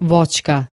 vodka.